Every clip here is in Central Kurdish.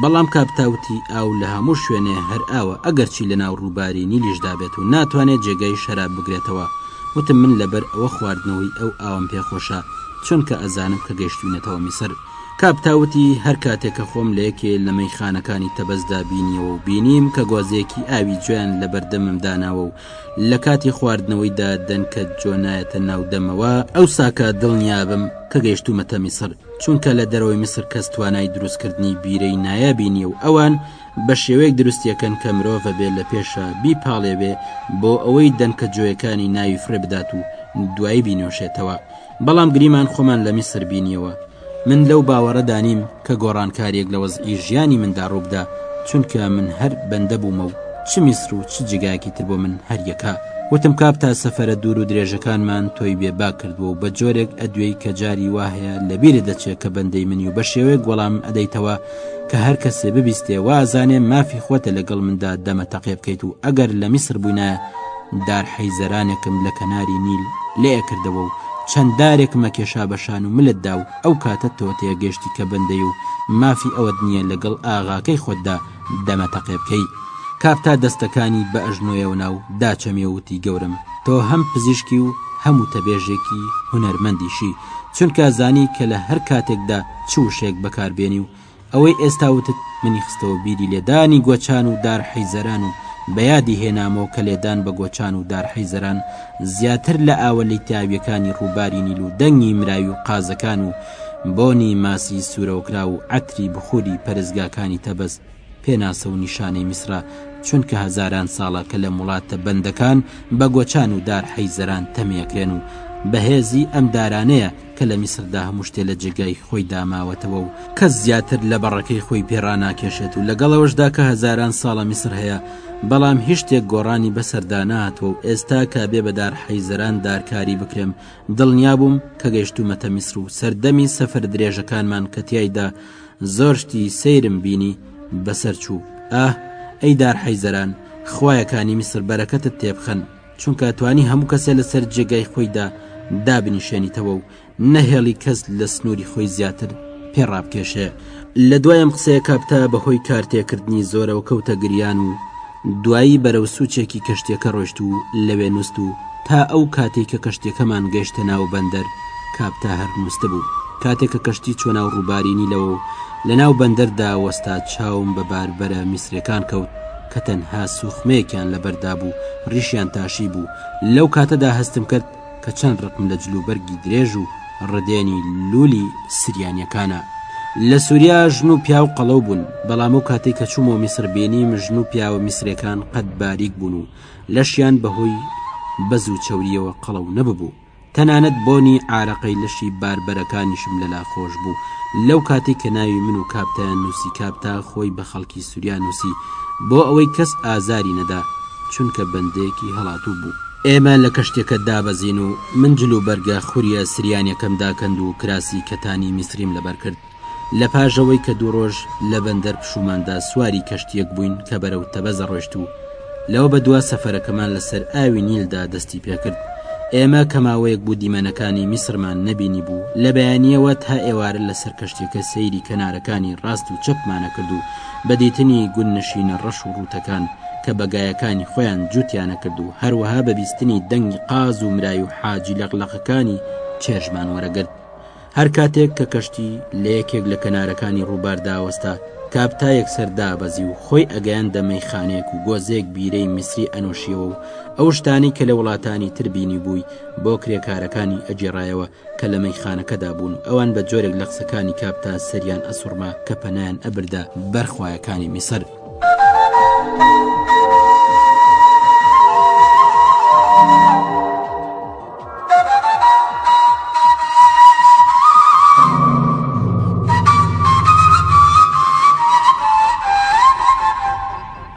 بەڵام کاپتا وتی ئاو لە هەموو شوێنێ هەر ئاوە، ئەگەرچی لەناو ڕووباری نیلیشدا بێت و ناتوانێت جێگای شەراب بگرێتەوە، وتم من لەبەر ئەوە خواردنەوەی ئەو ئاوەم پێ خۆشە، چونکە ئەزانم کە گەیشتووینەتەوە میسر. کاپتا وتی هەر کاتێ کە خۆم لە یەکێ لە مەیخانەکانی تەبەزدا بینیەوە و بینیم کە گۆزەیەکی ئاوی جۆیان لەبەردەمم داناوە و لەکاتی خواردنەوەیدا دەنکە جۆ نایەتە ناو دەمەوە ئەو ساکە دڵنیابم کە گەیشتومەتە میسر چونکە لە دەرەوەی میسر کەس توانای دروستکردنی بیرەی نایابینی و ئەوان بە شێوەیەک دروستیەکەن کە مرۆڤە بێت لە پێشە بیپاڵێوێ بۆ ئەوەی دەنکە جۆیەکانی ناوی فرێ بدات و دوایی بینۆشێتەوە بەڵام گریمان خۆمان لە میسر بینیەوە من لەو باوەڕەدا نیم کە گۆڕانکارییەک لە وەزعی ژیانی مندا ڕووبدا، چونکە من هەر بەندە بوومە و چ میسر و چ جێگایەکی تر بۆ من هەر یەکە. وتم کابتا سەفەرە دوور و درێژەکانمان تۆی بێ باک کردووە و بە جۆرێک ئەدوێی کە جاری وا هەیە لەبیرت دەچێ کە بەندەی منی و بە شێوەیەک وەڵامم ئەدەیتەوە کە هەر کەسێ ببیستێ وا ئەزانێ مافی خۆتە لەگەڵ مندا دەمە تەقێ بکەیت و ئەگەر لە میسر بووینایە دار حیزەرانێکم لە کەناری نیل لێ کردەوە و چەند دارێکمە کێشا بە شان و ملت دا و ئەو کاتە تۆ تێگەشتی کە بەندەی و مافی ئەوەت نییە لەگەڵ ئاغاکەی خۆتدا دەمە تەقێ بکەی کاپتا دەستەکانی بە ئەژنۆیەوە ناو دا چەمی و وتی گەورم تۆ هەم پزیشکی و هەم وتەبێژێکی هونەرمەندیشی چونکە زانی کە لە هەر کاتێکدا چ وشەیەک بەکار بێنی و ئەوەی ئێستا وتت منی خستەوە بیری لێدانی گۆچان و دار حەیزەران و بەیادی هێنامەوە کە لێدان بە گۆچان و دار حەیزەران زیاتر لە ئاوە لیتاویەکانی ڕووباری نیل و دەنگی مراوی و قازەکان و بۆنی ماسی سوورەوکرا و عەتری بخوری پەرزگاکانی تەبەز پێناسە و نیشانەی میسرە چونکە هەزاران ساڵە کە لە وڵاتە بەندەکان بە گۆچان و دار حەیزەران تەمیەکرێن و بەهێزی ئەم دارانەیە کە لە میسردا هەموو شتێ لە جێگای خۆی داماوەتەوە و کەس زیاتر لە بەڕەکەی خۆی پێ ڕاناکێشێت و لەگەڵ ئەوەشدا کە هەزاران ساڵە میسر هەیە بەڵام هیچ شتێک گۆڕانی بەسەردا ناتوە و ئێستا کە بێ بەدار حەیزەران دارکاری بکرێم دڵنیا بووم کە گەیشتومەتە میسر و سەردەمی سەفر درێژەکانمان کە تایدا زۆر شتی سەیرم بینی بەسەر چوو ئاه ئەی دار حەیزەران خویەکانی میسر بەرەکەتت تێبخەن چونکە توانی هەموو کەسێ لەسەر جێگای خۆیدا دابنیشێنیتەوە و نەهێڵی کەس لە سنووری خۆی زیاتر پێ ڕابکێشێ لە دوایم قسەیە کاپتا بەهۆی کارتێکردنی زۆرەوە کەوتە گریان و دوایی بەرەو سوچێکی کەشتیەکە ڕۆشت و لەوێ نووست و تا ئەو کاتێک کە کەشتەکەمان گەشتە ناو بەندەر کاپتا هەر نووست بوو کاتێک کە کەشتی چۆ ناو ڕووبارینی لەوە لە ناو بەندەردا وەستا چاوم بە باربەرە میسرەکان کەوت کە تەنها سوخمەیەکیان لەبەردا بوو ڕیشیان تاشی بوو لەو کاتەدا هەستم کرد کە چەند ڕقم لە جلوبەرگی درێژ و ڕدێنی لولی سریانیەکانە لە سوریا ژن و پیاو قەڵەو بوون بەڵام ئەو کاتەی کە چوومەوە میسر بینیم ژن و پیاوە میسرەکان قەد باریک بوون و لەشیان بەهۆی بەز و چەوریەوە قەڵەو نەببوو تەنانەت بۆنی عارەقەی لەشی باربەرەکانیشم لەلا خۆش بوو، لەو کاتەی کە ناوی من و کابتەیان نووسی کابتا خۆی بە خەڵکی سوریا نووسی بۆ ئەوەی کەس ئازاری نەدا چونکە بەندەیەکی هەڵاتوو بوو. ئێمە لە کەشتیەکە دابەزین و من جلوبەرگە خوریە سریانیەکەم داکەند و کراسی کەتانی میسریم لەبەر کرد، لە پاش ئەوەی کە دوو ڕۆژ لە بەندەر پشوماندا سواری کەشتیەک بووین کە بەرەو تەبەزە ڕۆشت و لەوە بە دوا سەفەرەکەمان لەسەر ئاوی نیلدا دەستی پێکرد ئێمە کە ماوەیەک بوو دیمەنەکانی میسرمان نەبینی بوو لە بەیانیەوە تا ئێوارە لەسەر کەشتێکە سەیری کەنارەکانی ڕاست و چەپمانە کرد و بە دیتنی گون نشینە ڕەش و ڕووتەکان کە بەگایەکانی خۆیان جووتیانە کرد و هەروەها بە بیستنی دەنگی قاز و مراوی و حاجی لەقلەقەکانی چێژمان وەرەگرت هەر کاتێک کە کەشتی لە یەکێک لە کەنارەکانی ڕووبار داوەستا، کاپتا یەکسەر دابەزی و خۆی ئەگەیاندە مەیخانەیەک و گۆزەیەک بیرەی میسری ئەنۆشیەوە و ئەو شتانەی کە لە وڵاتانی تر بینیبووی بۆ کرێکارەکانی ئەگێڕایەوە کە لە مەیخانەکەدا بوون و ئەوان بە جۆرێک لە قسەکانی کاپتا سەریان ئەسوڕما کە پەنایان ئەبردە بەر خوایەکانی میسر.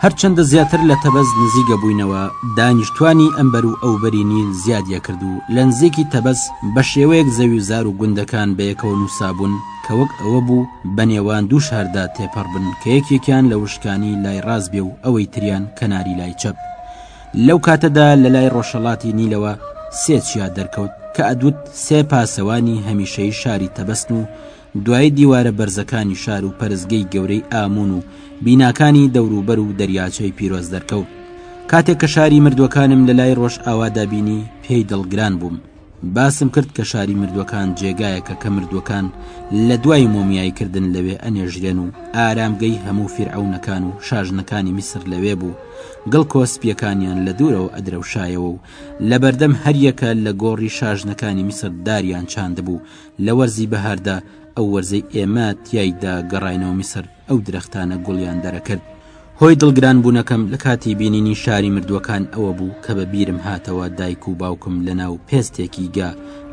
هەرچەندە زیاتر لە تەبەز نزیگە بووینەوە دانیشتوانی ئەمبەر و ئەوبەری نیل زیادیە کرد و لە نزیکی تەبەز بە شێوەیەک زەویوزار و گوندەکان بەیەکەوە نووسابوون کە وەک ئەوە بوو بە نێوان دوو شاردا تێپەڕ بن کە یەکێکیان لە وشکانی لای ڕاست بێ و ئەوەی تریان کەناری لای چەپ. لەو کاتەدا لە لای ڕۆژهەڵاتی نیلەوە سێ چیا دەرکەوت کە ئەدوت سێ پاسەوانی هەمیشەیی شاری تەبەسن و دوایی دیوارە بەرزەکانی شار و پەرستگەی گەورەی ئاموون و بیناکانی دەوروبەر و دەریاچەی پیرۆز دەرکەوت. کاتێک کە شاری مردووەکانم لە لای ڕۆژئاوادا بینی پێی دڵگران بووم. باسم کرد کە شاری مردووەکان جێگایەکە کە مردووەکان لە دوای مۆمیایی کردن لەوێ ئەنێژرێن و ئارامگەی هەموو فیرعەونەکان و شاژنەکانی میسر لەوێ بوو گڵکۆ سپییەکانیان لە دوورەوە ئەدرەوشایەوە و لە بەردەم هەریەکە لە گۆڕی شاژنەکانی میسر داریان چاندبوو لە وەرزی بەهاردا ئەو وەرزەی ئێمە تیایدا گەڕاینەوە میسر ئەو درەختانە گوڵیان دەرەکرد هۆی دڵگران بوونەکەم لە کاتی بینینی شاری مردووەکان ئەوە بوو کە بە بیرم هاتەوە دایک و باوکم لە ناو پێستێکی گا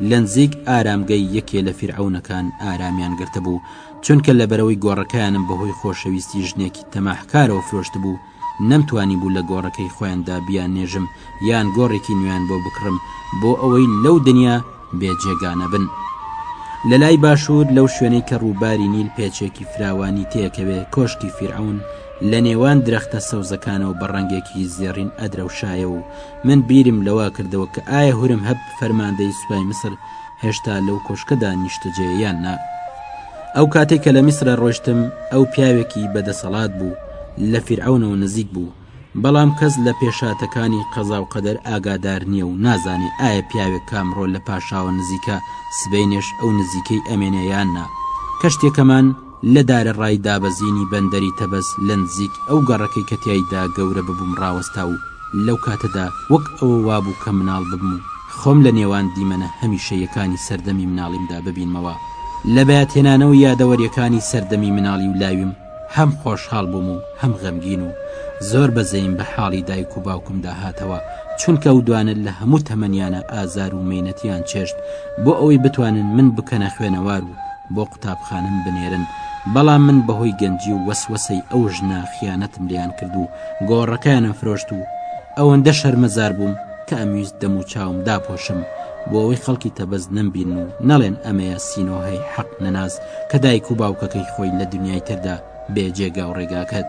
لەنزیک ئارامگەی یەکێ لە فیرعەونەکان ئارامیان گرتبوو چونکە لە بەرەوەی گۆڕەکەیانم بەهۆی خۆشەویستی ژنێکی تەماحکارەوە فرۆشتبوو نەمتوانیبوو لە گۆڕەکەی خۆیاندا بیاننێژم یان گۆڕێکی نوێیان بۆ بکڕم بۆ ئەوەی لەو دنیا بێ جێگانە بن. لە لای باشوور لەو شوێنەی کە ڕووباری نیل پێچێکی فراوانی تێکەوێ کۆشکی فیرعەون لە نێوان درەختە سەوزەکانەوە بە ڕەنگێکی زێڕین ئەدرەوشایە و من بیرم لەوە کردەوە کە ئایا هورمهەب فەرماندەی سوپای میسر هێشتا لەو کۆشکەدا نیشتەجێ یان نا ئەو کاتێک کە لە میسرە ڕۆشتم ئەو پیاوێکی بەدەسەڵات بوو لە فیرعونەوە نزیک بوو بەڵام کەس لە پێشاتەکانی قەزا و قەدەر ئاگادار نییە و نازانێ ئایا پیاوێک کامڕۆ لە پاشاوە نزیکە سبەینێش ئەو نزیکەی ئەمێنێ یان نا کەشتێکەمان لە دارەڕای دابەزینی بەندەری تەبەز لە نزیک ئەو گەڕەکەی کە تیایدا گەورە ببووم ڕاوەستا و لەو کاتەدا وەک ئەوە وابوو کە مناڵ ببم و خۆم لە نێوان دیمەنە هەمیشەییەکانی سەردەمی مناڵیمدا ببینمەوە لە بەیادهێنانە و یادەوەریەکانی سەردەمی مناڵی و لاویم هەم خۆشحاڵ بووم و هەم غەمگین و زۆر بەزەییم بە حاڵی دایک و باوکمدا هاتەوە چونکە ئەو دوانە لە هەموو تەمەنیانە ئازار و مەینەتیان چێشت بۆ ئەوەی بتوانن من بکەنە خوێنەوار و بۆ قوتابخانەم بنێرن بەڵام من بەهۆی گەنجی و وەسوەسەی ئەو ژنە خیانەتم لێیان کرد و گۆڕەکەیانم فرۆشت و ئەوەندە شەرمەزار بووم کە ئەمویست دەم و چاوم داپۆشم بۆ ئەوەی خەڵکی تەبەز نەمبینن و نەڵێن ئەمەیە سینۆهەی حەق نەناس کە دایک و باوکەکەی خۆی لە دنیای تردا بێ جێگا و ڕێگاکەت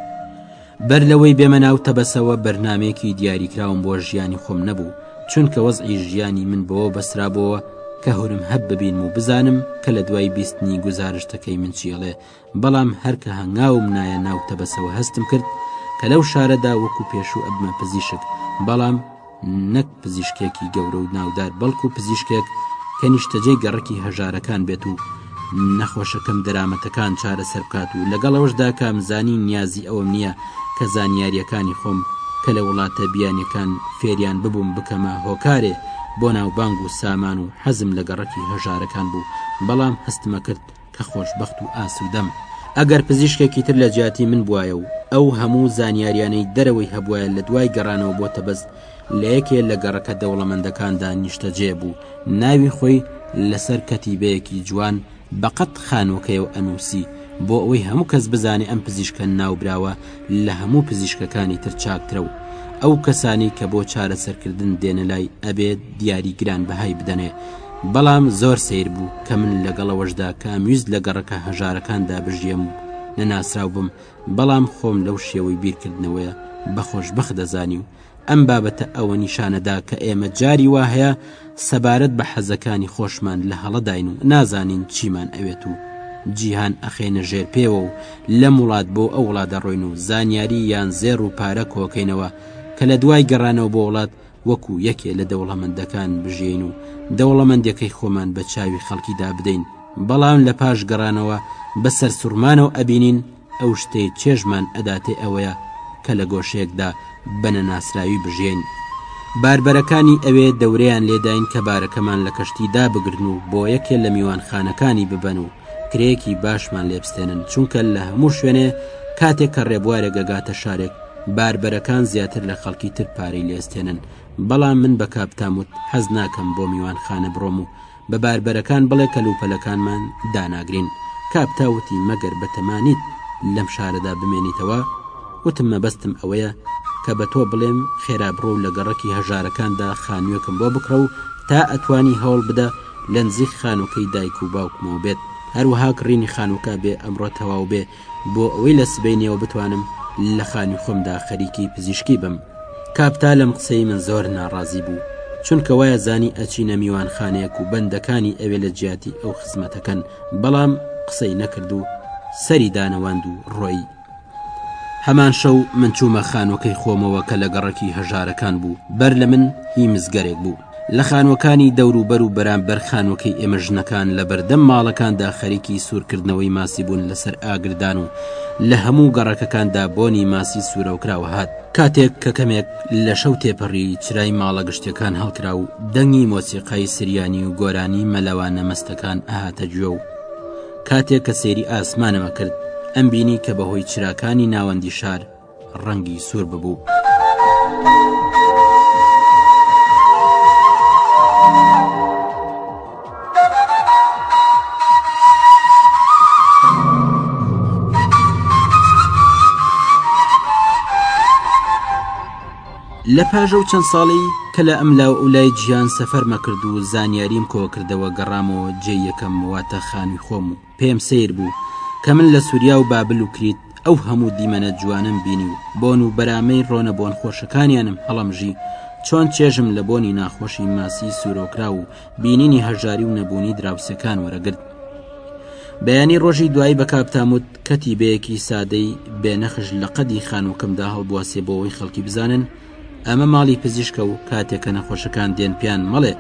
بەر لەوەی بێمە ناو تەبەسەوە بەرنامەیەکی دیاریکراوم بۆ ژیانی خۆم نەبوو چونکە وەزعی ژیانی من بەوە بەسرابەوە کە هورم هەب ببینم و بزانم کە لە دوای بیستنی گوزارشتەکەی من چیڵێ بەڵام هەرکە هەنگاوم نایە ناو تەبەسەوە هەستم کرد کە لەو شارەدا وەکو پێشوو ئەبمە پزیشک بەڵام نەک پزیشکێکی گەورە و ناودار بەڵکو پزیشکێک کە نیشتەجێی گەڕکی هەژارەکان بێت و نەخۆشەکەم دەرامەتەکان چارەسەر بکات و لەگەڵەوەشدا کامزانی نیازی ئەوم نییە کە زانیاریەکانی خۆم کە لە وڵاتە بیانەکان فێریان ببووم بکەمە هۆکارێ بۆ ناوبانگ و سامان و حەزم لە گەڕکی هەژارەکان بوو بەڵام هەستمە کرد کە خۆشبەخت و ئاسوودەم. ئەگەر پزیشکێکی تر لە جیاتی من بوایە و ئەو هەموو زانیاریانەی دەرەوەی هەبوایە لە دوای گەڕانەوە بۆ تەبەز لە یەکێ لە گەڕەکە دەوڵەمەندەکاندا نیشتەجێ بوو ناوی خۆی لەسەر کەتیبەیەکی جوان بە قەد خانووەکەیەوە ئەنووسی بۆ ئەوەی هەموو کەس بزانێ ئەم پزیشکە ناوبراوە لە هەموو پزیشکەکانی تر چاکترە و ئەو کەسانەی کە بۆ چارەسەرکردن دێنە لای ئەبێت دیاری گران بەهای بدەنێ بەڵام زۆر سیر بوو کە من لەگەڵەوەشدا کە ئەمویست لە گەڕەکە هەژارەکاندا بژیەم و نەناسراو بم بەڵام خۆم لەو شێوەی بیرکردنەوەیە بەخۆشبەخت دەزانی و ئەم بابەتە ئەوە نیشانەدا کە ئێمە جاری وا هەیە سەبارەت بە حەزەکانی خۆشمان لە هەڵەداین و نازانین چیمان ئەوێت و جیهان ئەخێنە ژێر پێوە و لەم وڵات بۆ ئەو وڵات دەڕۆین و زانیاری یان زێر و پارە کۆکەینەوە کە لە دوای گەڕانەوە بۆ وڵات وەکو یەکێ لە دەوڵەمەندەکان بژین و دەوڵەمەندەکەی خۆمان بە چاوی خەڵکیدا بدەین بەڵام لە پاش گەڕانەوە بە سەرسوڕمانەوە ئەبینین ئەو شتەی چێژمان ئەداتێ ئەوەیە کە لە گۆشەیەکدا بە نەناسراوی بژیین. باربەرەکانی ئەوێ دەورەیان لێداین کە بارەکەمان لە کەشتی دابگرن و بۆ یەکێ لە میوانخانەکانی ببەن و کرێیەکی باشمان لێ بستێنن چونکە لە هەموو شوێنێ کاتێ کە ڕێبوارێک ئەگاتە شارێک باربەرەکان زیاتر لە خەڵکی تر پارەی لێ ئەستێنن بەڵام من بە کاپتاموت حەز ناکەم بۆ میوانخانە بڕۆم و بە باربەرەکان بڵێ کەلوپەلەکانمان داناگرین. کاپتا وتی مەگەر بەتەمانیت لەم شارەدا بمێنیتەوە؟ وتم مەبەستم ئەوەیە کە بە تۆ بڵێم خێرا بڕۆ و لە گەڕەکی هەژارەکاندا خانووێکم بۆ بکڕە و تا ئەتوانی هەوڵ بدە لە نزیک خانووەکەی دایک و باوکمەوە بێت. هەروەها کڕینی خانووەکە بێ ئەمڕۆ تەواو بێ بۆ ئەوەی لە سبەینێوە بتوانم لە خانوی خۆمدا خەریکی پزیشکی بم کاپتا لەم قسەی من زۆر ناڕازی بوو چونکە وایە زانی ئەچینە میوانخانەیەک و بەندەکانی ئەوێ لە جیاتی ئەو خزمەتەکەن بەڵام قسەی نەکرد و سەری دانەواند و ڕۆی هەمان شەو من چوومە خانوەکەی خۆمەوە کە لە گەڕەکی هەژارەکان بوو بەر لە من هی مزگەرێک بوو لە خانووەکانی دەوروبەر و بەرامبەر خانووەکەی ئێمە ژنەکان لە بەردەم ماڵەکاندا خەریکی سوورکردنەوەی ماسی بوون لەسەر ئاگردان و لە هەموو گەڕەکەکاندا بۆنی ماسی سوورەوکراوە هات کاتێک کە کەمێک لە شەو تێپەڕی چرای ماڵە گشتیەکان هەڵکرا و دەنگی مۆسیقای سریانی و گۆرانی مەلەوانە مەستەکان ئاهاتە گوێ و کاتێک کە سێری ئاسمانەوە کرد ئەم بینی کە بەهۆی چراکانی ناوەندی شار ڕەنگی سوور ببوو. لە پاژە و چەند ساڵی کە لە ئەم لاو ئەو لای جیان سەفەرمە کرد و زانیاریم کۆکردەوە گەڕامەوە جێ یەکەم واتە خانووی خۆم و پێم سەیر بوو کە من لە سووریا و بابل و کریت ئەو هەموو دیمەنە جوانەم بینی و بۆن و بەرامەی ڕۆنە بۆن خۆشەکانیانم هەڵەمژی چۆن چێژم لە بۆنی ناخۆشی ماسی سوورۆکرا و بینینی هەژاری و نەبوونی دراوسەکان وەرەگرت بەیانی ڕۆژی دوایی بە کاپتاموت کەتی بەیەکی سادەی بێنەخش لە قەدی خانووکەمدا هەڵبواسێ بۆەوەی خەڵکی بزانن ئەمە ماڵی پزیشکە و کاتێک کە نەخۆشەکان دێن پێیان مەڵێ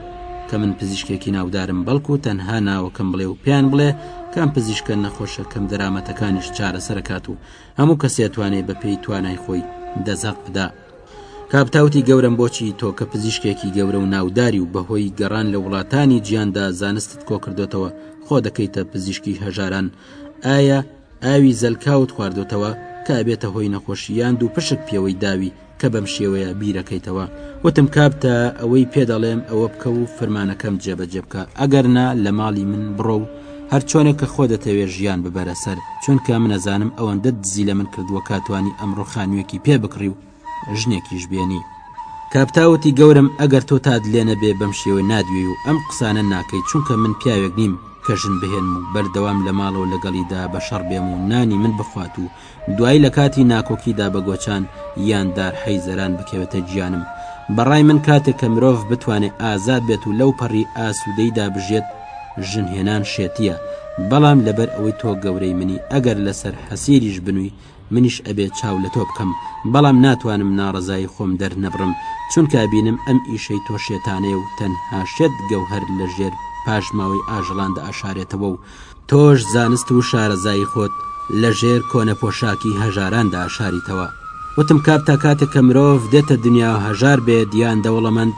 کە من پزیشکێکی ناودارم بەڵکو تەنها ناوەکەم بڵێ و پێیان بڵێ کام پزیشکە نەخۆشە کەم دەرامەتەکانیش چارەسەرکات و هەموو کەسێ توانێ بە پێی توانای خۆی دەزەق بدا. کابتاوتی گەورەم بۆچی تۆ کە پزیشکێکی گەورە و ناوداری و بەهۆی گەڕان لە وڵاتانی جیاندا زانستت کۆکردۆتەوە خۆ دەکەیتە پزیشکی هەژاران ئایا ئاوی زەلکاوت خواردۆتەوە تا ئەبێتە هۆی نەخۆشی یان دوو پشک پێوەی داوی کە بەم شێوەیە بیرەکەیتەوە وتم کابتە ئەوەی پێ دەڵێم ئەوە بکە و فرمانەکەم جێبەجێ بکە ئەگەر نا لە ماڵی من بڕۆ و هەر چۆنێک کە خۆ دەتەوێ ژیان ببەرە سەر چونکە منەزانم ئەوەندە دزی لە من کردووە کاتوانی ئەمڕۆ خانوویەکی پێ بکڕی و ژنێکیش بێنی کاپتاوتی گەورم ئەگەر تۆ تاد لێ نەبێ بەم شێوە نادوێ و ئەم قسانە ناکەی چونکە من پیاوێک نیم کە ژن بهێنم و بەردەوام لە ماڵەوە لەگەڵیدا بە شەڕ بێم و نانی من بخوات و دوایی لە کاتی ناکۆکیدا بە گۆچان یان دار حەی زەران بکەوێتە گیانم بەڕای من کاتێک کە مرۆڤ بتوانێت ئازاد بێت و لەو پەڕی ئاسوودەیدا بژێت ژنهێنان شێتیە بەڵام لەبەر ئەوەی تۆ گەورەی منی ئەگەر لەسەر حەسیریش بنووی منیش ئەبێ چاو لە تۆ بکەم بەڵام ناتوانم ناڕەزایی خۆم دەرنەبڕم چونکە ئەبینم ئەم ئیشەی تۆ شێتانەیە و تەنها شێت گەوهەر لە ژێر پاشماوەی ئاژەڵاندا ئەشارێتەوە و تۆش زانست و شارەزایی خۆت لە ژێر کۆنە پۆشاکی هەژاراندا ئەشاریتەوە وتم کاک تا کاتێک کە مرۆڤ دێتە دنیا هەژار بێت یان دەوڵەمەند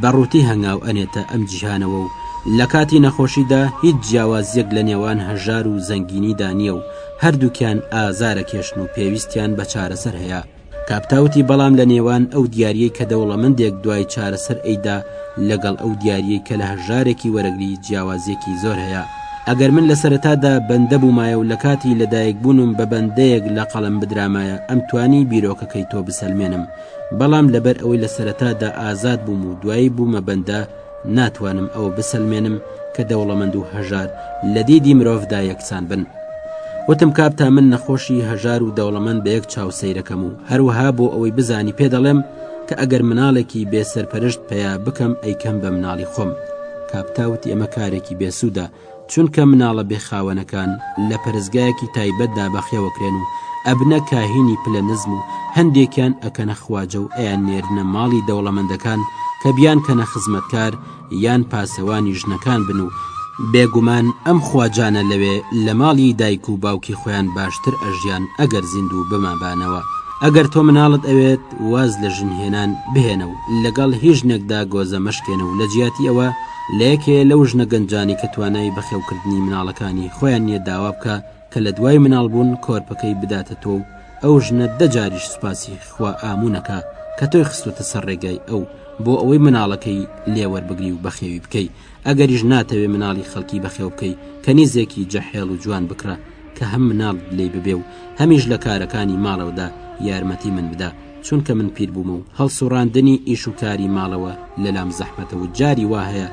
بە ڕووتی هەنگاو ئەنێتە ئەم جیهانەوە و لە کاتی نەخۆشیدا هیچ جیاوازییەک لە نێوان هەژار و زەنگینیدا نییە و هەردووکیان ئازارەکێشن و پێویستیان بە چارەسەر هەیە. کاپتا وتی بەڵام لە نێوان ئەو دیارییەی کە دەوڵەمەندێک دوای چارەسەر ئەیدا لەگەڵ ئەو دیارییەی کە لە هەژارێکی وەرەگری جیاوازییەکی زۆر هەیە. ئەگەر من لە سەرەتادا بەندە بوومایە و لە کاتی لەدایکبوونم بە بەندەیەک لە قەڵەم بدرامایە ئەمتوانی بیرۆکەکەی تۆ بسەلمێنم بەڵام لەبەر ئەوەی لە سەرەتادا ئازاد بووم و دوایی بوومە بەندە، ناتوانم ئەوە بسەلمێنم کە دەوڵەمەند و هەژار لە دیدی مرۆڤدا یەکسان بن. وتم کابتا من نەخۆشی هەژار و دەوڵەمەند بە یەک چاو سەیرەکەم و هەروەها بۆ ئەوەی بزانی پێ دەڵێم کە ئەگەر مناڵێکی بێ سەرپەرشت پەیا بکەم ئەیکەم بە مناڵی خۆم. کابتا وتی ئەمە کارێکی بێسوودە. چونکە مناڵە بێ خاوەنەکان لە پەرستگایەکی تایبەتدا بەخێوکرێن و ئەبنە کاهینی پلە نزم و هەندێکیان ئەکەنە خواجە و ئەیاننێرنە ماڵی دەوڵەمەندەکان کە بیانکەنە خزمەتکار یان پاسەوانی ژنەکان بن و بێگومان ئەم خواجانە لەوێ لە ماڵی دایک و باوکی خۆیان باشتر ئەژیان ئەگەر زیندوو بمابانەوە ئەگەر تۆ مناڵت ئەوێت واز لە ژن هێنان بهێنە و لەگەڵ هیچ ژنێکدا گۆزە مەشکێنە و لە جیاتی ئەوە لە یەکێ لەو ژنە گەنجانی کە توانای بەخێوکردنی مناڵەکانی خۆیان نییە داوا بکە کە لە دوای مناڵ بوون کۆرپەکەی بداتە تۆ و ئەو ژنە دە جاریش سوپاسی خوا ئاموو نەکا کە تۆی خستۆتە سەر ڕێگای ئەو بۆ ئەوەی مناڵەکەی لێوەربگری و بەخێوی بکەی ئەگەریش ناتەوێ مناڵی خەڵکی بەخێو بکەی کەنیزێکی جەحێڵ و جوان بکڕە کە هەم مناڵ لێی ببێ و هەمیش لە کارەکانی ماڵەوەدا یارمەتی من بدە چونکە من پیر بوومە و هەڵسوڕاندنی ئیش و کاری ماڵەوە لەلام زەحمەتە و جاری وا هەیە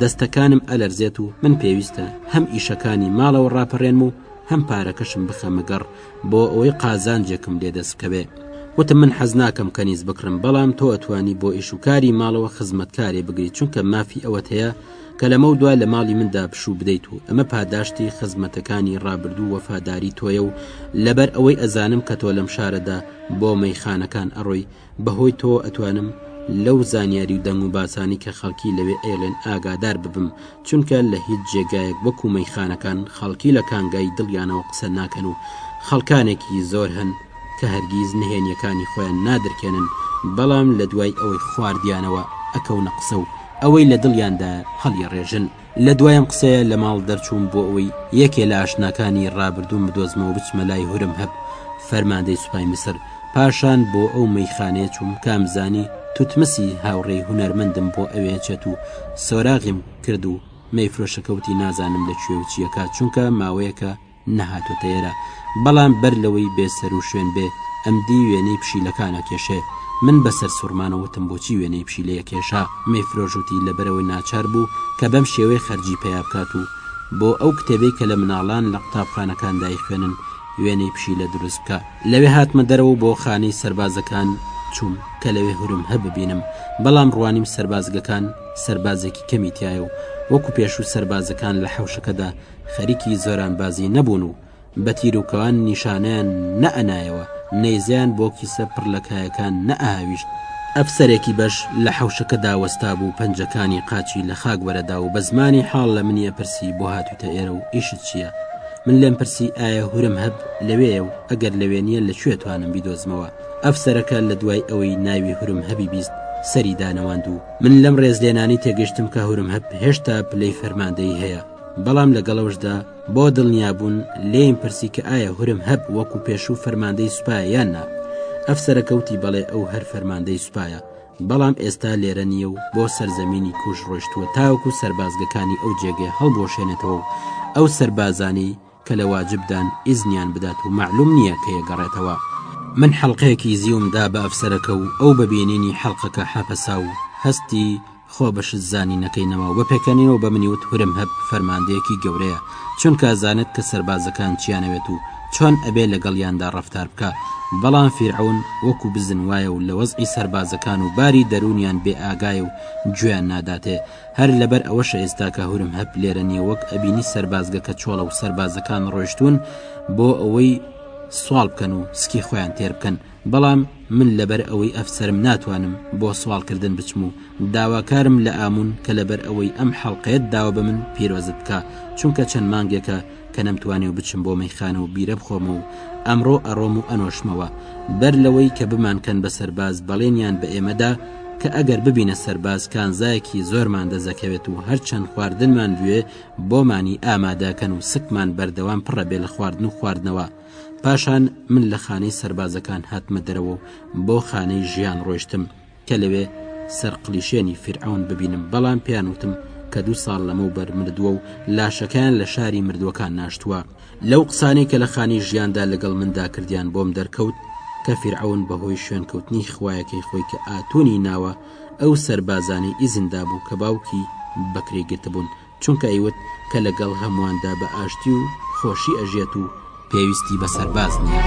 دەستەکانم ئەلەرزێت و من پێویستە هەم ئیشەکانی ماڵەوە ڕاپەڕێنم و هەم پارەکەشم بخەمە گەڕ بۆ ئەوەی قازانجێکم لێ دەست بکەوێ وتم من حەز ناکەم کەنیز بکڕم بەڵام تۆ ئەتوانی بۆ ئیش و کاری ماڵەوە خزمەتکارێ بگری چونکە مافی ئەوەت هەیە کە لەمە دوا لە ماڵی مندا پشوو بدەیت و ئەمە پاداشتی خزمەتەکانی ڕابردوو وەفاداری تۆیە و لەبەر ئەوەی ئەزانم کە تۆ لەم شارەدا بۆ مەیخانەکان ئەڕۆی بەهۆی تۆوە ئەتوانم لەو زانیاری و دەنگ و باسانی کە خەڵکی لەوێ ئەیڵێن ئاگادار ببم چونکە لە هیچ جێگایەک وەکو مەیخانەکان خەڵکی لە کانگای دڵیانەوە قسە ناکەن و خەڵکانێکی زۆر هەن کە هەرگیز نهێنیەکانی خۆیان نادرکێنن بەڵام لە دوای ئەوەی خواردیانەوە ئەکەونە قسە و ئەوەی لە دڵیاندایە هەڵیەڕێژن. لە دوایم قسەیە لە ماڵ دەرچووم بۆ ئەوەی یەکێ لە ئاشناکانی ڕابردووم بدۆزمەوە بچمە لای هورم هەب فەرماندەی سوپای میسر پاشان بۆ ئەو مەیخانەیە چووم کام زانی توتمسی هاوڕێی هونەرمەندم بۆ ئەوێ چێت و سۆراغیم کرد و مەیفرۆشەکەوتی نازانم لە کوێ و چیەکە چونکە ماوەیەکە نەهاتۆتە ئێرە بەڵام بەر لەوەی بێ سەرو شوێن بێ ئەمدی وێنەی پشیلەکان ئەکێشێ من بە سەرسوڕمانە وتم بۆچی وێنەی پشیلەی ئەکێشا مەیفرۆش وتی لەبەرئەوەی ناچار بوو کە بەم شێوەیە خەرجی پەیا بکات و بۆ ئەو کتێبەی کە لە مناڵان لە قوتابخانەکان دایخوێنن وێنەی پشیلە دروست بکا. لەوێ هاتمە دەرەوە و بۆ خانەی سەربازەکان چووم کە لەوێ هورم هه ببینم بەڵام ڕوانیم سەربازگەکان سەربازێکی کەمی تیایە و وەکو پێشوو سەربازەکان لە حەوشەکەدا خەریکی زۆرانبازی نەبوون و بە تیروکەوان نیشانیان نەئەنایەوە نەیزەیان بۆ کیسە پڕ لە کایەکان نەئەهاویشت ئەفسەرێکی بەش لە حەوشەکەدا وەستا بوو پەنجەکانی قاچی لە خاک وەرەدا و بە زمانی حاڵ لە منی ئەپرسی بۆ هاتوویتە ئێرە و ئیشت چییە من لێم پرسی ئایا هورم هەب لەوێیە و ئەگەر لەوێ نییە لە کوێ توانم بیدۆزمەوە ئەفسەرەکە لە دوای ئەوەی ناوی هورم هەبی بیست سەری دانەواند و من لەم ڕێزلێنانی تێگەشتم کە هورم هەب هێشتا پلەی فەرماندەیی هەیە بەڵام لەگەڵەوەشدا بۆ دڵنیابوون لێم پرسی کە ئایا هورم هەب وەکو پێشوو فەرماندەی سوپای یان نا ئەفسەرەکەوتی بەڵێ ئەو هەر فەرماندەی سوپایە بەڵام ئێستا لێرە نییە و بۆ سەرزەمینی کوش ڕۆشتووە تاوەکو سەربازگەکانی ئەو جێگەی هەڵبوەشێنێتەوە و ئەو سەربازانی کە لە واجب دان ئیزنیان بدات و مەعلوم نیە کەیە گەڕێتەوە. من حەڵقەیەکی زیوم دا بە ئەفسەرەکە و ئەو بە بینینی حەڵقەکە حەپەسا و هەستی خۆ بە شت زانینەکەی نەما و بە پێکەنینەوە بە منی وت هورم هەب فەرماندەیەکی گەورەیە چونکە ئەزانێت کە سەربازەکان چیانەوێت و چۆن ئەبێ لەگەڵیاندا ڕەفتار بکا بەڵام فیرعەون وەکو بزن وایە و لە وەزعی سەربازەکان و باری دەروونیان بێ ئاگایە و گوێیان ناداتێ هەر لەبەر ئەوەشە ئێستا کە هورمهەپ لێرە نییە وەک ئەبینی سەربازگەکە چۆڵە و سەربازەکان ڕۆیشتوون بۆ ئەوەی سوال بکەن و سکی خۆیان تێر بکەن بەڵام من لەبەر ئەوەی ئەفسرم ناتوانم بۆ سوالکردن بچم و داواکارم لە ئامون کە لەبەر ئەوەی ئەم حەڵقەیەت داوە بە من پیرۆزت بکە چونکە چەند مانگێکە کە نەمتوانێ و بچم بۆ مەیخانە و بیرە بخۆمە و ئەمڕۆ ئەڕۆم و ئەنۆشمەوە بەر لەوەی کە بمانکەن بە سەرباز بەڵێنیان بە ئێمەدا کە ئەگەر ببینە سەرباز کانزایەکی زۆرمان دەزەکەوێت و هەرچەند خواردنمان بوێ بۆمانی ئامادەکەن و سکمان بەردەوام پڕە بێ لە خواردن و خواردنەوە پاشان من لە خانەی سەربازەکان هاتمە دەرەوە و بۆ خانەی ژیان ڕۆشتم کە لەوێ سەرقلیشێنی فیرعەون ببینم بەڵام پێیان وتم کە دوو ساڵ لەمەو بەر مردووە و لاشەکەیان لە شاری مردووەکان ناشتووە لەو قسانەی کە لە خانی ژیاندا لەگەڵ مندا کردیان بۆم دەرکەوت کە فیرعون بەهۆی شوێنکەوتنی خویەکەی خۆی کە ئاتونی ناوە ئەو سەربازانەی ئیزندا بوو کە باوکی بەکرێ گرتبوون چونکە ئەیوت کە لە گەڵ هەمواندا بە ئاشتی و خۆشی ئەژێت و پێویستی بە سەرباز نییە.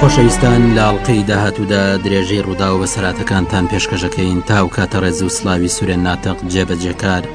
خۆشەویستان لاڵقەی داهاتوودا درێژەی ڕوودا و بە سەراتەکانتان پێشکەشەکەین تاو کاتە ڕێز و سلاوی سورێن ناتەق جێبەجێکار